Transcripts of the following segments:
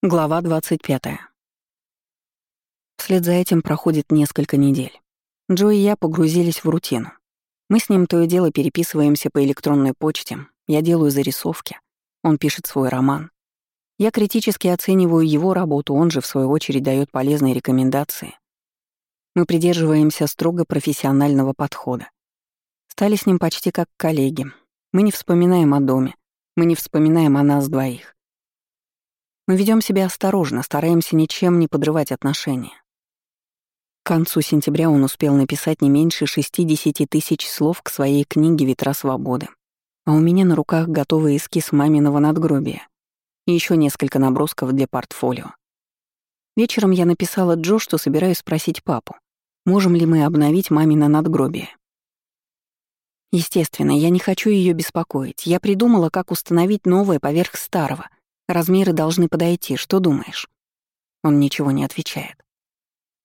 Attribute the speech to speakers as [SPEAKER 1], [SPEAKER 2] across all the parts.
[SPEAKER 1] Глава 25. Вслед за этим проходит несколько недель. Джо и я погрузились в рутину. Мы с ним то и дело переписываемся по электронной почте, я делаю зарисовки, он пишет свой роман. Я критически оцениваю его работу, он же, в свою очередь, дает полезные рекомендации. Мы придерживаемся строго профессионального подхода. Стали с ним почти как коллеги. Мы не вспоминаем о доме, мы не вспоминаем о нас двоих. Мы ведем себя осторожно, стараемся ничем не подрывать отношения. К концу сентября он успел написать не меньше 60 тысяч слов к своей книге «Ветра свободы», а у меня на руках готовый эскиз маминого надгробия и еще несколько набросков для портфолио. Вечером я написала Джо, что собираюсь спросить папу, можем ли мы обновить мамино надгробие. Естественно, я не хочу ее беспокоить. Я придумала, как установить новое поверх старого — Размеры должны подойти, что думаешь?» Он ничего не отвечает.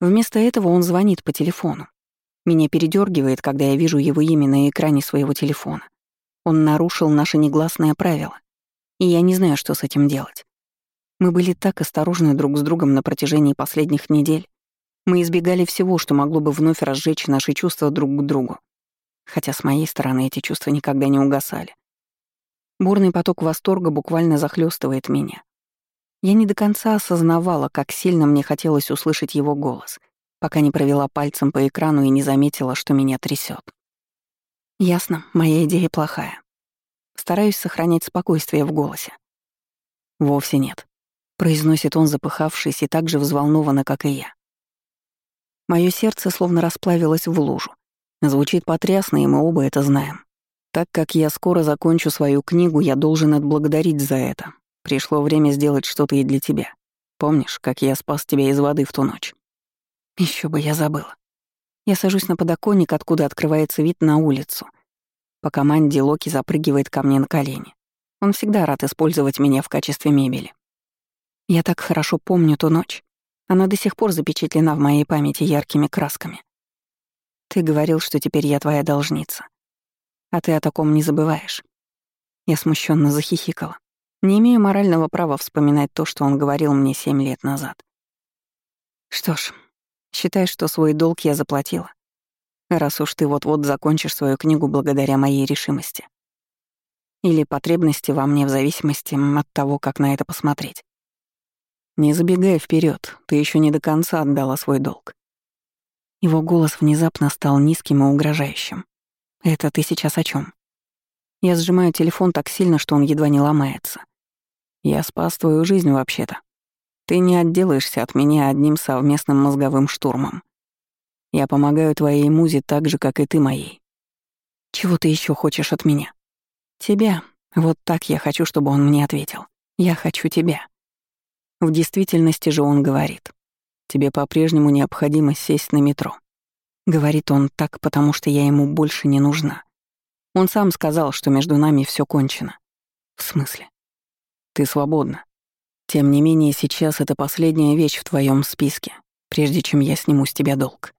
[SPEAKER 1] Вместо этого он звонит по телефону. Меня передергивает, когда я вижу его имя на экране своего телефона. Он нарушил наше негласное правило, и я не знаю, что с этим делать. Мы были так осторожны друг с другом на протяжении последних недель. Мы избегали всего, что могло бы вновь разжечь наши чувства друг к другу. Хотя с моей стороны эти чувства никогда не угасали. Бурный поток восторга буквально захлестывает меня. Я не до конца осознавала, как сильно мне хотелось услышать его голос, пока не провела пальцем по экрану и не заметила, что меня трясет. Ясно, моя идея плохая. Стараюсь сохранять спокойствие в голосе. Вовсе нет. Произносит он, запыхавшись и так же взволнованно, как и я. Мое сердце словно расплавилось в лужу. Звучит потрясно, и мы оба это знаем. Так как я скоро закончу свою книгу, я должен отблагодарить за это. Пришло время сделать что-то и для тебя. Помнишь, как я спас тебя из воды в ту ночь? Еще бы я забыла. Я сажусь на подоконник, откуда открывается вид на улицу. По команде Локи запрыгивает ко мне на колени. Он всегда рад использовать меня в качестве мебели. Я так хорошо помню ту ночь. Она до сих пор запечатлена в моей памяти яркими красками. Ты говорил, что теперь я твоя должница. А ты о таком не забываешь. Я смущенно захихикала. Не имею морального права вспоминать то, что он говорил мне семь лет назад. Что ж, считай, что свой долг я заплатила. Раз уж ты вот-вот закончишь свою книгу благодаря моей решимости. Или потребности во мне в зависимости от того, как на это посмотреть. Не забегай вперед, ты еще не до конца отдала свой долг. Его голос внезапно стал низким и угрожающим. «Это ты сейчас о чем? Я сжимаю телефон так сильно, что он едва не ломается. «Я спас твою жизнь вообще-то. Ты не отделаешься от меня одним совместным мозговым штурмом. Я помогаю твоей музе так же, как и ты моей. Чего ты еще хочешь от меня? Тебя. Вот так я хочу, чтобы он мне ответил. Я хочу тебя. В действительности же он говорит. Тебе по-прежнему необходимо сесть на метро. Говорит он так, потому что я ему больше не нужна. Он сам сказал, что между нами все кончено. В смысле? Ты свободна. Тем не менее, сейчас это последняя вещь в твоем списке, прежде чем я сниму с тебя долг.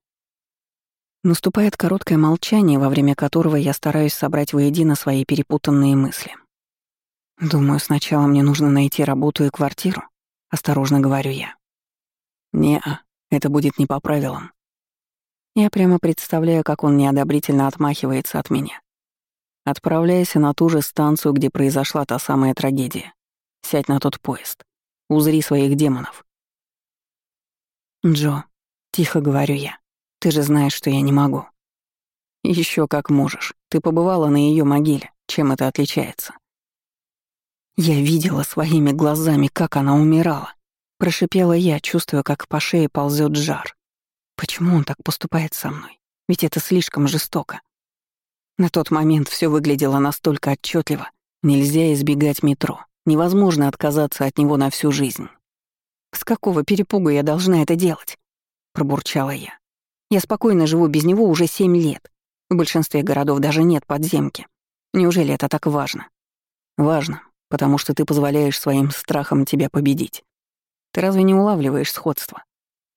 [SPEAKER 1] Наступает короткое молчание, во время которого я стараюсь собрать воедино свои перепутанные мысли. Думаю, сначала мне нужно найти работу и квартиру, осторожно говорю я. Не-а, это будет не по правилам. Я прямо представляю, как он неодобрительно отмахивается от меня. Отправляйся на ту же станцию, где произошла та самая трагедия. Сядь на тот поезд. Узри своих демонов. Джо, тихо говорю я. Ты же знаешь, что я не могу. Еще как можешь. Ты побывала на ее могиле. Чем это отличается? Я видела своими глазами, как она умирала. Прошипела я, чувствуя, как по шее ползет жар. Почему он так поступает со мной? Ведь это слишком жестоко. На тот момент все выглядело настолько отчетливо. Нельзя избегать метро. Невозможно отказаться от него на всю жизнь. «С какого перепугу я должна это делать?» — пробурчала я. «Я спокойно живу без него уже семь лет. В большинстве городов даже нет подземки. Неужели это так важно?» «Важно, потому что ты позволяешь своим страхам тебя победить. Ты разве не улавливаешь сходство?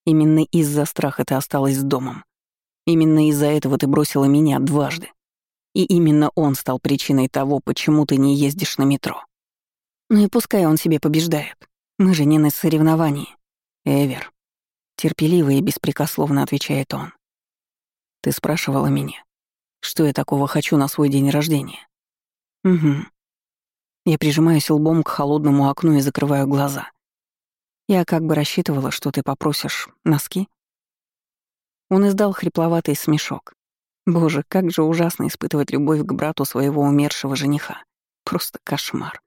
[SPEAKER 1] Именно из-за страха ты осталась с домом. Именно из-за этого ты бросила меня дважды. И именно он стал причиной того, почему ты не ездишь на метро. Ну и пускай он себе побеждает. Мы же не на соревновании. Эвер. Терпеливо и беспрекословно отвечает он. Ты спрашивала меня, что я такого хочу на свой день рождения? Угу. Я прижимаюсь лбом к холодному окну и закрываю глаза. Я как бы рассчитывала, что ты попросишь носки. Он издал хрипловатый смешок. Боже, как же ужасно испытывать любовь к брату своего умершего жениха. Просто кошмар.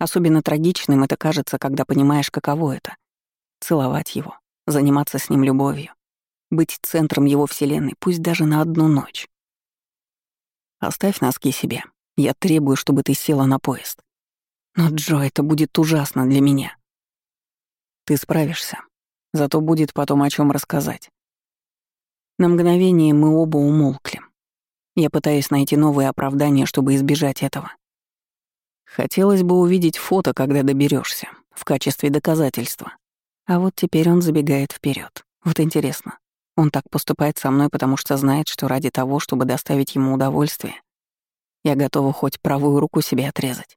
[SPEAKER 1] Особенно трагичным это кажется, когда понимаешь, каково это — целовать его, заниматься с ним любовью, быть центром его вселенной, пусть даже на одну ночь. Оставь носки себе. Я требую, чтобы ты села на поезд. Но, Джо, это будет ужасно для меня. Ты справишься. Зато будет потом о чем рассказать. На мгновение мы оба умолкли. Я пытаюсь найти новые оправдания, чтобы избежать этого. Хотелось бы увидеть фото, когда доберешься, в качестве доказательства. А вот теперь он забегает вперед. Вот интересно, он так поступает со мной, потому что знает, что ради того, чтобы доставить ему удовольствие, я готова хоть правую руку себе отрезать.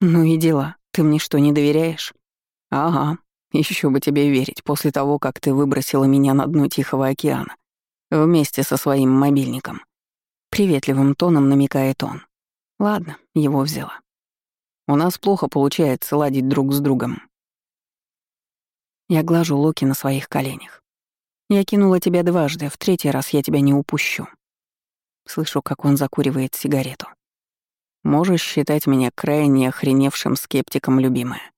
[SPEAKER 1] Ну и дела. Ты мне что, не доверяешь? Ага. Еще бы тебе верить после того, как ты выбросила меня на дно Тихого океана вместе со своим мобильником. Приветливым тоном намекает он. Ладно, его взяла. У нас плохо получается ладить друг с другом. Я глажу Локи на своих коленях. Я кинула тебя дважды, в третий раз я тебя не упущу. Слышу, как он закуривает сигарету. Можешь считать меня крайне охреневшим скептиком, любимая.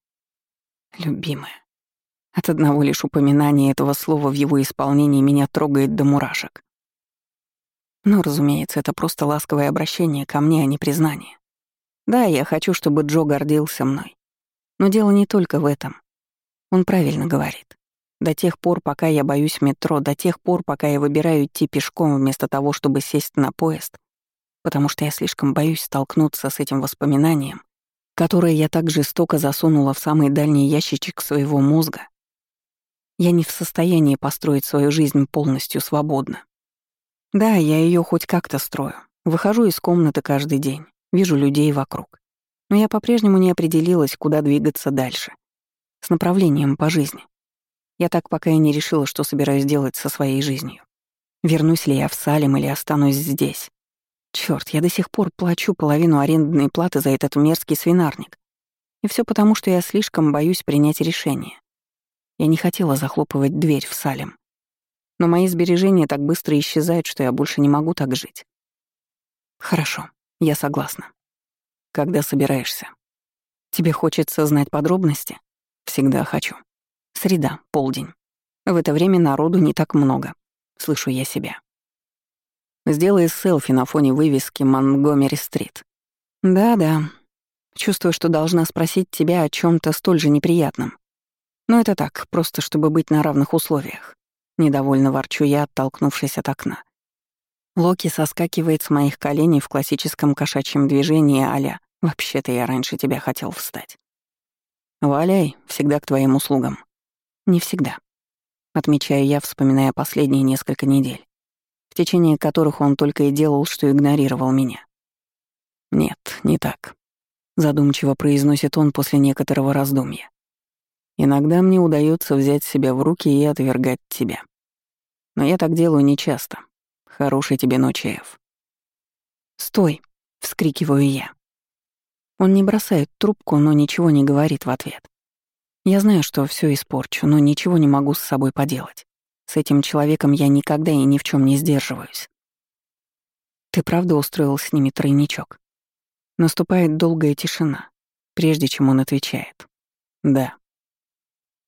[SPEAKER 1] Любимая. От одного лишь упоминания этого слова в его исполнении меня трогает до мурашек. Но, разумеется, это просто ласковое обращение ко мне, а не признание. Да, я хочу, чтобы Джо гордился мной. Но дело не только в этом. Он правильно говорит. До тех пор, пока я боюсь метро, до тех пор, пока я выбираю идти пешком вместо того, чтобы сесть на поезд, потому что я слишком боюсь столкнуться с этим воспоминанием, которое я так жестоко засунула в самый дальний ящичек своего мозга, я не в состоянии построить свою жизнь полностью свободно. Да, я ее хоть как-то строю. Выхожу из комнаты каждый день, вижу людей вокруг. Но я по-прежнему не определилась, куда двигаться дальше. С направлением по жизни. Я так пока и не решила, что собираюсь делать со своей жизнью. Вернусь ли я в Салем или останусь здесь. Черт, я до сих пор плачу половину арендной платы за этот мерзкий свинарник. И все потому, что я слишком боюсь принять решение. Я не хотела захлопывать дверь в Салем. Но мои сбережения так быстро исчезают, что я больше не могу так жить. Хорошо, я согласна. Когда собираешься? Тебе хочется знать подробности? Всегда хочу. Среда, полдень. В это время народу не так много. Слышу я себя. Сделай селфи на фоне вывески Монгомери-стрит. Да-да. Чувствую, что должна спросить тебя о чем то столь же неприятном. Но это так, просто чтобы быть на равных условиях. Недовольно ворчу я, оттолкнувшись от окна. Локи соскакивает с моих коленей в классическом кошачьем движении а «Вообще-то я раньше тебя хотел встать». «Валяй, всегда к твоим услугам». «Не всегда», — отмечаю я, вспоминая последние несколько недель, течение которых он только и делал, что игнорировал меня. «Нет, не так», — задумчиво произносит он после некоторого раздумья. Иногда мне удается взять себя в руки и отвергать тебя. Но я так делаю нечасто. Хорошей тебе ночи, Эв. «Стой!» — вскрикиваю я. Он не бросает трубку, но ничего не говорит в ответ. Я знаю, что все испорчу, но ничего не могу с собой поделать. С этим человеком я никогда и ни в чем не сдерживаюсь. Ты правда устроил с ними тройничок? Наступает долгая тишина, прежде чем он отвечает. Да.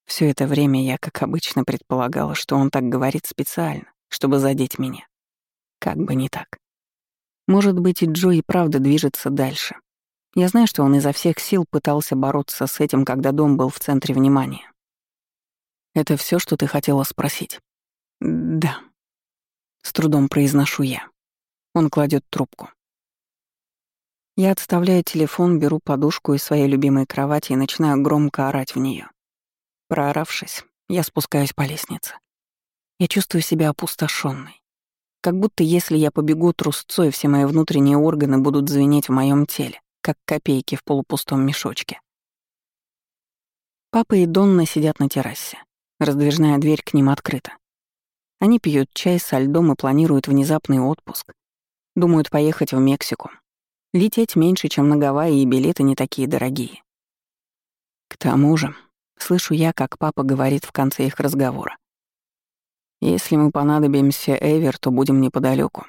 [SPEAKER 1] Все это время я, как обычно, предполагала, что он так говорит специально, чтобы задеть меня. Как бы не так. Может быть, и Джо и правда движется дальше. Я знаю, что он изо всех сил пытался бороться с этим, когда дом был в центре внимания. «Это все, что ты хотела спросить?» «Да». С трудом произношу я. Он кладет трубку. Я отставляю телефон, беру подушку из своей любимой кровати и начинаю громко орать в нее. Прооравшись, я спускаюсь по лестнице. Я чувствую себя опустошенной. Как будто если я побегу трусцой, все мои внутренние органы будут звенеть в моем теле, как копейки в полупустом мешочке. Папа и Донна сидят на террасе. Раздвижная дверь к ним открыта. Они пьют чай со льдом и планируют внезапный отпуск. Думают поехать в Мексику. Лететь меньше, чем на Гавайи, и билеты не такие дорогие. К тому же, слышу я, как папа говорит в конце их разговора. Если мы понадобимся Эвер, то будем неподалеку.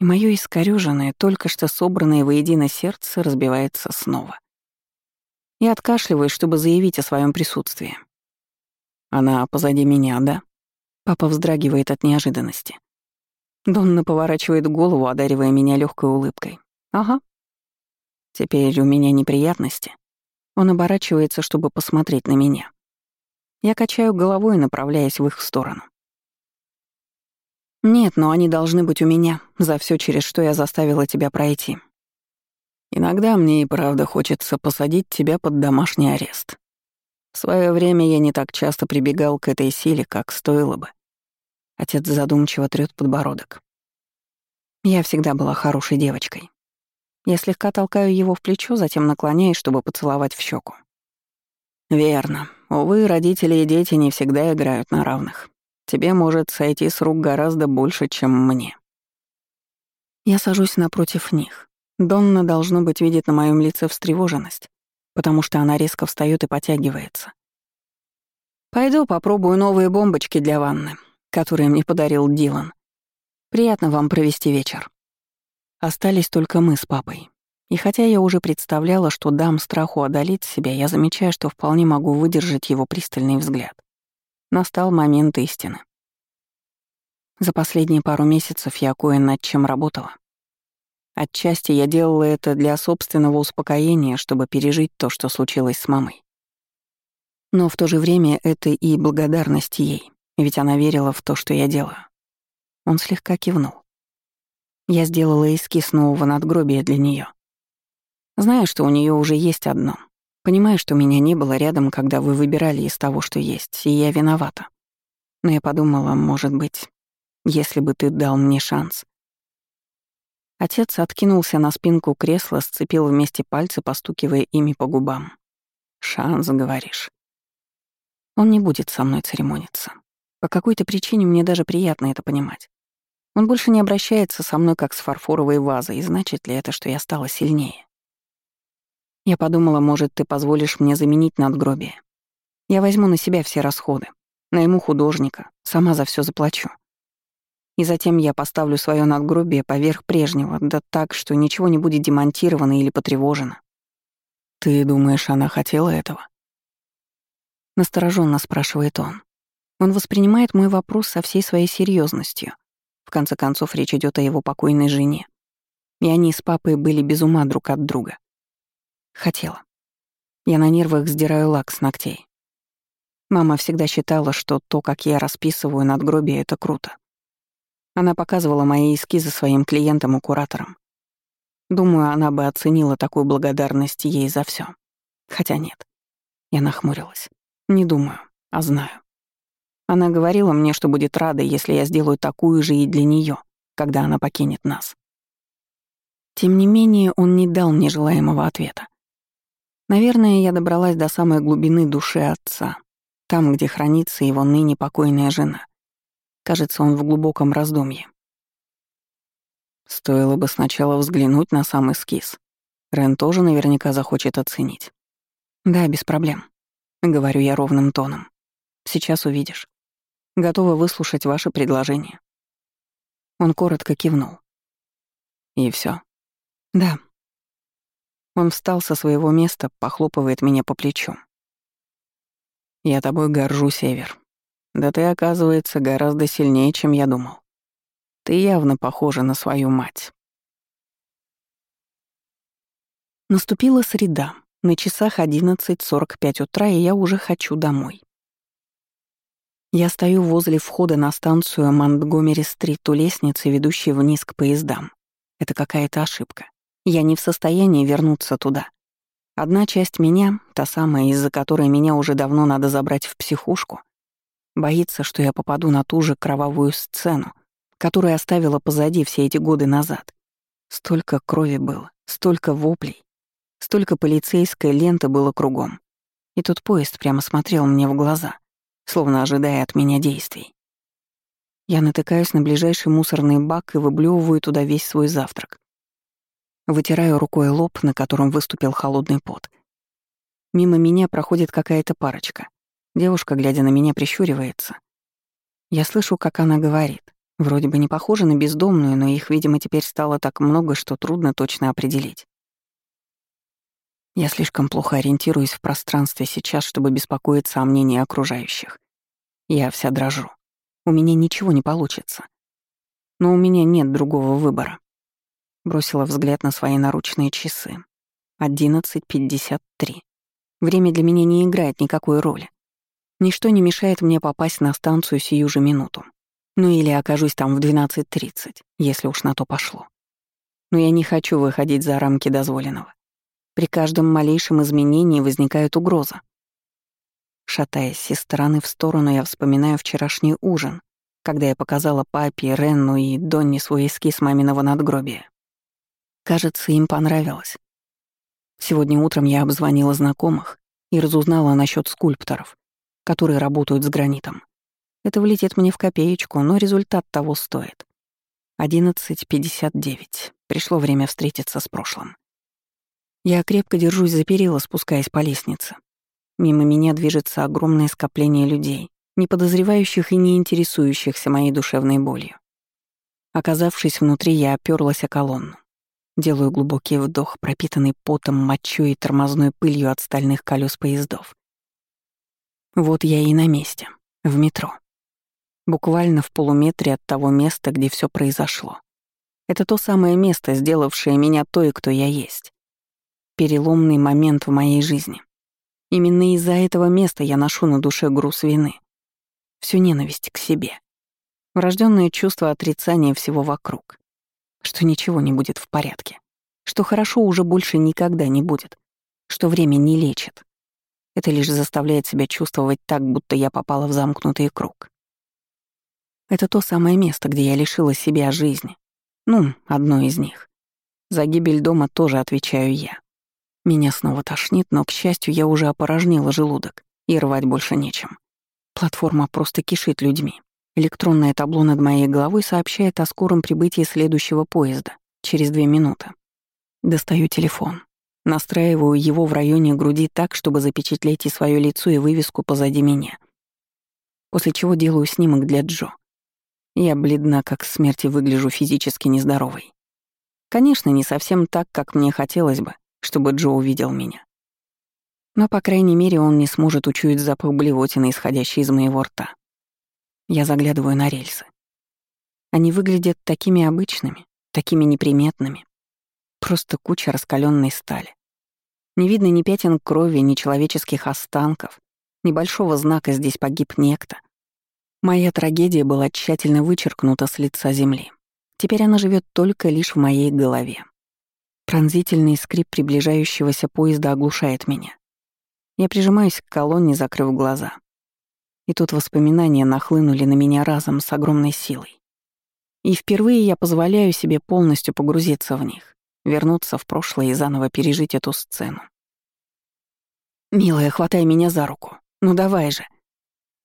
[SPEAKER 1] И моё искорёженное, только что собранное воедино сердце разбивается снова. Я откашливаюсь, чтобы заявить о своем присутствии. Она позади меня, да? Папа вздрагивает от неожиданности. Донна поворачивает голову, одаривая меня легкой улыбкой. «Ага. Теперь у меня неприятности». Он оборачивается, чтобы посмотреть на меня. Я качаю головой, направляясь в их сторону. «Нет, но они должны быть у меня, за все, через что я заставила тебя пройти. Иногда мне и правда хочется посадить тебя под домашний арест. В свое время я не так часто прибегал к этой силе, как стоило бы. Отец задумчиво трёт подбородок. Я всегда была хорошей девочкой. Я слегка толкаю его в плечо, затем наклоняюсь, чтобы поцеловать в щеку. «Верно. Увы, родители и дети не всегда играют на равных. Тебе может сойти с рук гораздо больше, чем мне». Я сажусь напротив них. Донна, должно быть, видит на моем лице встревоженность, потому что она резко встает и потягивается. «Пойду попробую новые бомбочки для ванны», которые мне подарил Дилан. Приятно вам провести вечер. Остались только мы с папой. И хотя я уже представляла, что дам страху одолеть себя, я замечаю, что вполне могу выдержать его пристальный взгляд. Настал момент истины. За последние пару месяцев я кое над чем работала. Отчасти я делала это для собственного успокоения, чтобы пережить то, что случилось с мамой. Но в то же время это и благодарность ей. Ведь она верила в то, что я делаю. Он слегка кивнул. Я сделала эскиз нового надгробия для нее. Знаю, что у нее уже есть одно. Понимаю, что меня не было рядом, когда вы выбирали из того, что есть, и я виновата. Но я подумала, может быть, если бы ты дал мне шанс. Отец откинулся на спинку кресла, сцепил вместе пальцы, постукивая ими по губам. «Шанс, говоришь?» Он не будет со мной церемониться. По какой-то причине мне даже приятно это понимать. Он больше не обращается со мной как с фарфоровой вазой, и значит ли это, что я стала сильнее? Я подумала, может, ты позволишь мне заменить надгробие. Я возьму на себя все расходы, найму художника, сама за все заплачу. И затем я поставлю свое надгробие поверх прежнего, да так, что ничего не будет демонтировано или потревожено. Ты думаешь, она хотела этого? Настороженно спрашивает он. Он воспринимает мой вопрос со всей своей серьезностью. В конце концов, речь идет о его покойной жене. И они с папой были без ума друг от друга. Хотела. Я на нервах сдираю лак с ногтей. Мама всегда считала, что то, как я расписываю надгробие, это круто. Она показывала мои эскизы своим клиентам и кураторам. Думаю, она бы оценила такую благодарность ей за все. Хотя нет. Я нахмурилась. Не думаю, а знаю. Она говорила мне, что будет рада, если я сделаю такую же и для нее, когда она покинет нас. Тем не менее, он не дал мне желаемого ответа. Наверное, я добралась до самой глубины души отца, там, где хранится его ныне покойная жена. Кажется, он в глубоком раздумье. Стоило бы сначала взглянуть на сам эскиз. Рен тоже наверняка захочет оценить. Да, без проблем. Говорю я ровным тоном. Сейчас увидишь. Готова выслушать ваше предложение». Он коротко кивнул. «И все. «Да». Он встал со своего места, похлопывает меня по плечу. «Я тобой горжусь, Эвер. Да ты, оказывается, гораздо сильнее, чем я думал. Ты явно похожа на свою мать». Наступила среда. На часах 11.45 утра, и я уже хочу домой. Я стою возле входа на станцию Монтгомери-стрит у лестницы, ведущей вниз к поездам. Это какая-то ошибка. Я не в состоянии вернуться туда. Одна часть меня, та самая, из-за которой меня уже давно надо забрать в психушку, боится, что я попаду на ту же кровавую сцену, которую оставила позади все эти годы назад. Столько крови было, столько воплей, столько полицейской ленты было кругом. И тут поезд прямо смотрел мне в глаза, словно ожидая от меня действий. Я натыкаюсь на ближайший мусорный бак и выблевываю туда весь свой завтрак. Вытираю рукой лоб, на котором выступил холодный пот. Мимо меня проходит какая-то парочка. Девушка, глядя на меня, прищуривается. Я слышу, как она говорит. Вроде бы не похожа на бездомную, но их, видимо, теперь стало так много, что трудно точно определить. Я слишком плохо ориентируюсь в пространстве сейчас, чтобы беспокоиться о мнении окружающих. Я вся дрожу. У меня ничего не получится. Но у меня нет другого выбора. Бросила взгляд на свои наручные часы. 11.53. Время для меня не играет никакой роли. Ничто не мешает мне попасть на станцию сию же минуту. Ну или окажусь там в 12.30, если уж на то пошло. Но я не хочу выходить за рамки дозволенного. При каждом малейшем изменении возникает угроза. Шатаясь из стороны в сторону, я вспоминаю вчерашний ужин, когда я показала папе, Ренну и Донни свой эскиз маминого надгробия. Кажется, им понравилось. Сегодня утром я обзвонила знакомых и разузнала насчет скульпторов, которые работают с гранитом. Это влетит мне в копеечку, но результат того стоит. 11.59. Пришло время встретиться с прошлым. Я крепко держусь за перила, спускаясь по лестнице. Мимо меня движется огромное скопление людей, не подозревающих и не интересующихся моей душевной болью. Оказавшись внутри, я оперлась о колонну. Делаю глубокий вдох, пропитанный потом, мочой и тормозной пылью от стальных колес поездов. Вот я и на месте, в метро. Буквально в полуметре от того места, где все произошло. Это то самое место, сделавшее меня той, кто я есть переломный момент в моей жизни. Именно из-за этого места я ношу на душе груз вины. Всю ненависть к себе. Врожденное чувство отрицания всего вокруг. Что ничего не будет в порядке. Что хорошо уже больше никогда не будет. Что время не лечит. Это лишь заставляет себя чувствовать так, будто я попала в замкнутый круг. Это то самое место, где я лишила себя жизни. Ну, одно из них. За гибель дома тоже отвечаю я. Меня снова тошнит, но, к счастью, я уже опорожнила желудок, и рвать больше нечем. Платформа просто кишит людьми. Электронное табло над моей головой сообщает о скором прибытии следующего поезда, через две минуты. Достаю телефон. Настраиваю его в районе груди так, чтобы запечатлеть и свое лицо, и вывеску позади меня. После чего делаю снимок для Джо. Я бледна, как смерть, и выгляжу физически нездоровой. Конечно, не совсем так, как мне хотелось бы, чтобы Джо увидел меня. Но, по крайней мере, он не сможет учуять запах блевотины, исходящий из моего рта. Я заглядываю на рельсы. Они выглядят такими обычными, такими неприметными. Просто куча раскаленной стали. Не видно ни пятен крови, ни человеческих останков, ни большого знака «здесь погиб некто». Моя трагедия была тщательно вычеркнута с лица земли. Теперь она живет только лишь в моей голове. Пронзительный скрип приближающегося поезда оглушает меня. Я прижимаюсь к колонне, закрыв глаза. И тут воспоминания нахлынули на меня разом с огромной силой. И впервые я позволяю себе полностью погрузиться в них, вернуться в прошлое и заново пережить эту сцену. «Милая, хватай меня за руку. Ну давай же».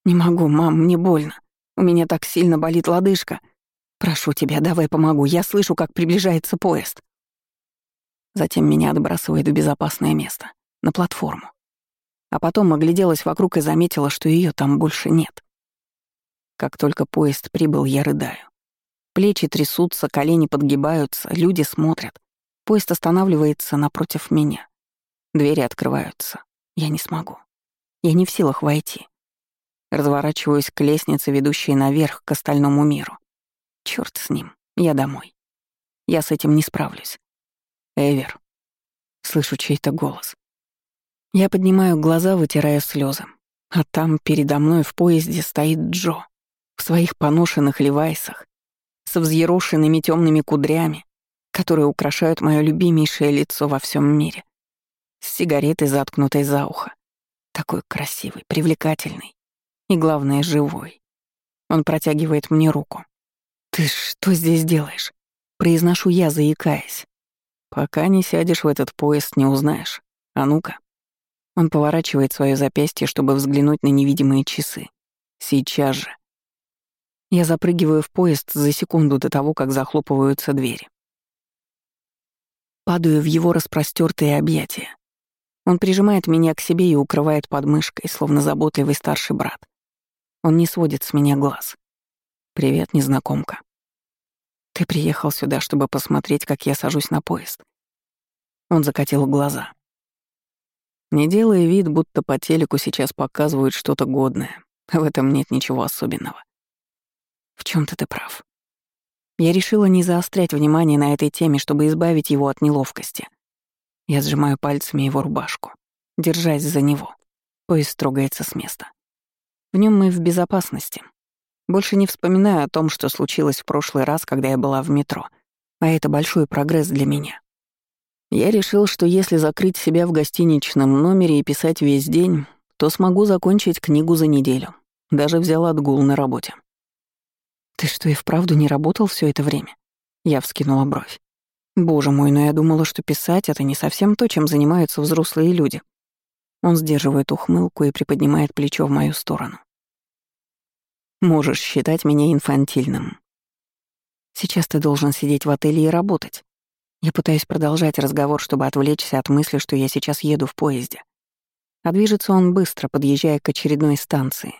[SPEAKER 1] «Не могу, мам, мне больно. У меня так сильно болит лодыжка. Прошу тебя, давай помогу. Я слышу, как приближается поезд». Затем меня отбрасывает в безопасное место, на платформу. А потом огляделась вокруг и заметила, что ее там больше нет. Как только поезд прибыл, я рыдаю. Плечи трясутся, колени подгибаются, люди смотрят. Поезд останавливается напротив меня. Двери открываются. Я не смогу. Я не в силах войти. Разворачиваюсь к лестнице, ведущей наверх, к остальному миру. Черт с ним, я домой. Я с этим не справлюсь. Эвер. Слышу чей-то голос. Я поднимаю глаза, вытирая слезы. А там передо мной в поезде стоит Джо. В своих поношенных левайсах, со взъерошенными темными кудрями, которые украшают мое любимейшее лицо во всем мире. С сигаретой, заткнутой за ухо. Такой красивый, привлекательный. И, главное, живой. Он протягивает мне руку. «Ты что здесь делаешь?» Произношу я, заикаясь. Пока не сядешь в этот поезд, не узнаешь. А ну-ка. Он поворачивает свое запястье, чтобы взглянуть на невидимые часы. Сейчас же. Я запрыгиваю в поезд за секунду до того, как захлопываются двери. Падаю в его распростертые объятия. Он прижимает меня к себе и укрывает подмышкой, словно заботливый старший брат. Он не сводит с меня глаз. «Привет, незнакомка. Ты приехал сюда, чтобы посмотреть, как я сажусь на поезд». Он закатил глаза. Не делая вид, будто по телеку сейчас показывают что-то годное. В этом нет ничего особенного. В чем то ты прав. Я решила не заострять внимание на этой теме, чтобы избавить его от неловкости. Я сжимаю пальцами его рубашку, держась за него. Поезд трогается с места. В нем мы в безопасности. Больше не вспоминаю о том, что случилось в прошлый раз, когда я была в метро. А это большой прогресс для меня. Я решил, что если закрыть себя в гостиничном номере и писать весь день, то смогу закончить книгу за неделю. Даже взял отгул на работе. «Ты что, и вправду не работал все это время?» Я вскинула бровь. «Боже мой, но я думала, что писать — это не совсем то, чем занимаются взрослые люди». Он сдерживает ухмылку и приподнимает плечо в мою сторону. «Можешь считать меня инфантильным. Сейчас ты должен сидеть в отеле и работать. Я пытаюсь продолжать разговор, чтобы отвлечься от мысли, что я сейчас еду в поезде. А движется он быстро, подъезжая к очередной станции,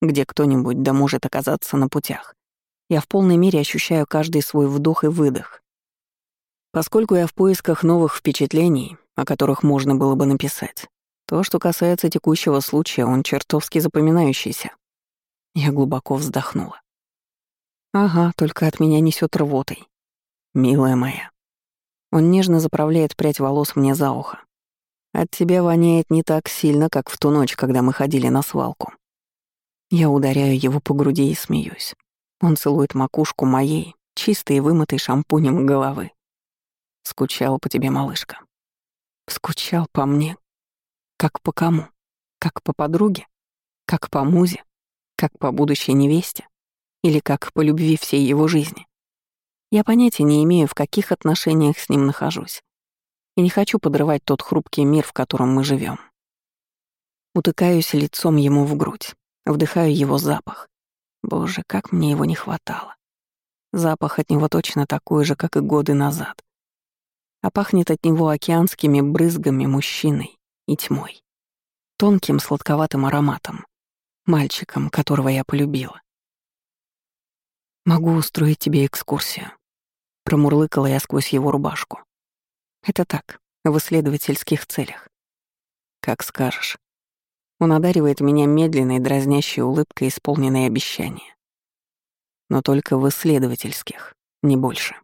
[SPEAKER 1] где кто-нибудь да может оказаться на путях. Я в полной мере ощущаю каждый свой вдох и выдох. Поскольку я в поисках новых впечатлений, о которых можно было бы написать, то, что касается текущего случая, он чертовски запоминающийся. Я глубоко вздохнула. Ага, только от меня несет рвотой. Милая моя. Он нежно заправляет прядь волос мне за ухо. От тебя воняет не так сильно, как в ту ночь, когда мы ходили на свалку. Я ударяю его по груди и смеюсь. Он целует макушку моей, чистой и вымытой шампунем головы. Скучал по тебе, малышка. Скучал по мне, как по кому? Как по подруге? Как по музе? Как по будущей невесте? Или как по любви всей его жизни? Я понятия не имею, в каких отношениях с ним нахожусь. И не хочу подрывать тот хрупкий мир, в котором мы живем. Утыкаюсь лицом ему в грудь, вдыхаю его запах. Боже, как мне его не хватало. Запах от него точно такой же, как и годы назад. А пахнет от него океанскими брызгами мужчиной, и тьмой. Тонким сладковатым ароматом. Мальчиком, которого я полюбила. «Могу устроить тебе экскурсию», — промурлыкала я сквозь его рубашку. «Это так, в исследовательских целях». «Как скажешь». Он одаривает меня медленной, дразнящей улыбкой, исполненной обещания. Но только в исследовательских, не больше.